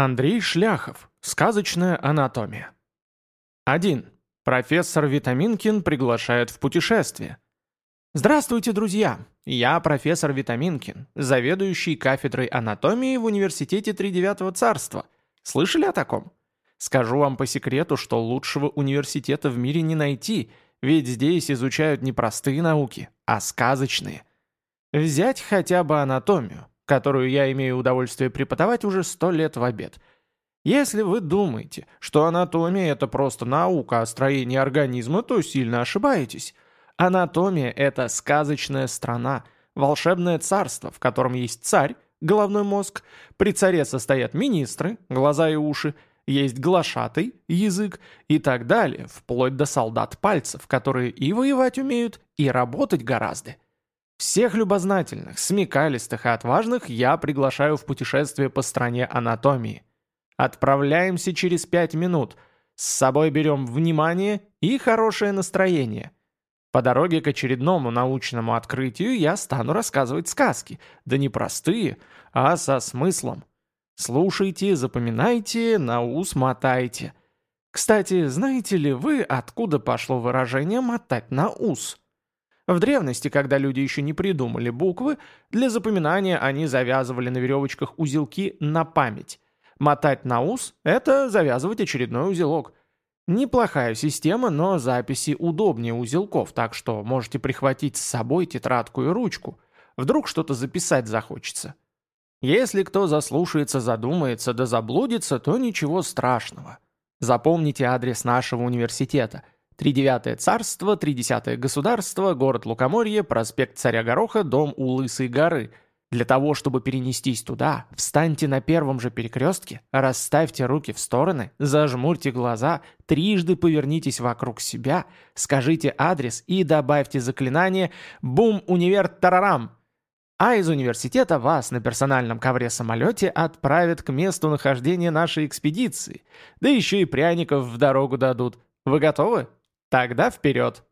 Андрей Шляхов. Сказочная анатомия. 1. Профессор Витаминкин приглашает в путешествие. Здравствуйте, друзья! Я профессор Витаминкин, заведующий кафедрой анатомии в Университете Тридевятого Царства. Слышали о таком? Скажу вам по секрету, что лучшего университета в мире не найти, ведь здесь изучают не простые науки, а сказочные. Взять хотя бы анатомию которую я имею удовольствие преподавать уже сто лет в обед. Если вы думаете, что анатомия – это просто наука о строении организма, то сильно ошибаетесь. Анатомия – это сказочная страна, волшебное царство, в котором есть царь, головной мозг, при царе состоят министры, глаза и уши, есть глашатый, язык и так далее, вплоть до солдат пальцев, которые и воевать умеют, и работать гораздо. Всех любознательных, смекалистых и отважных я приглашаю в путешествие по стране анатомии. Отправляемся через пять минут. С собой берем внимание и хорошее настроение. По дороге к очередному научному открытию я стану рассказывать сказки, да не простые, а со смыслом. Слушайте, запоминайте, на ус мотайте. Кстати, знаете ли вы, откуда пошло выражение «мотать на ус»? В древности, когда люди еще не придумали буквы, для запоминания они завязывали на веревочках узелки на память. Мотать на ус – это завязывать очередной узелок. Неплохая система, но записи удобнее узелков, так что можете прихватить с собой тетрадку и ручку. Вдруг что-то записать захочется. Если кто заслушается, задумается да заблудится, то ничего страшного. Запомните адрес нашего университета – Тридевятое царство, тридесятое государство, город Лукоморье, проспект Царя Гороха, дом у Лысой горы. Для того, чтобы перенестись туда, встаньте на первом же перекрестке, расставьте руки в стороны, зажмурьте глаза, трижды повернитесь вокруг себя, скажите адрес и добавьте заклинание «Бум, универ, тарарам!» А из университета вас на персональном ковре-самолете отправят к месту нахождения нашей экспедиции. Да еще и пряников в дорогу дадут. Вы готовы? Тогда вперед!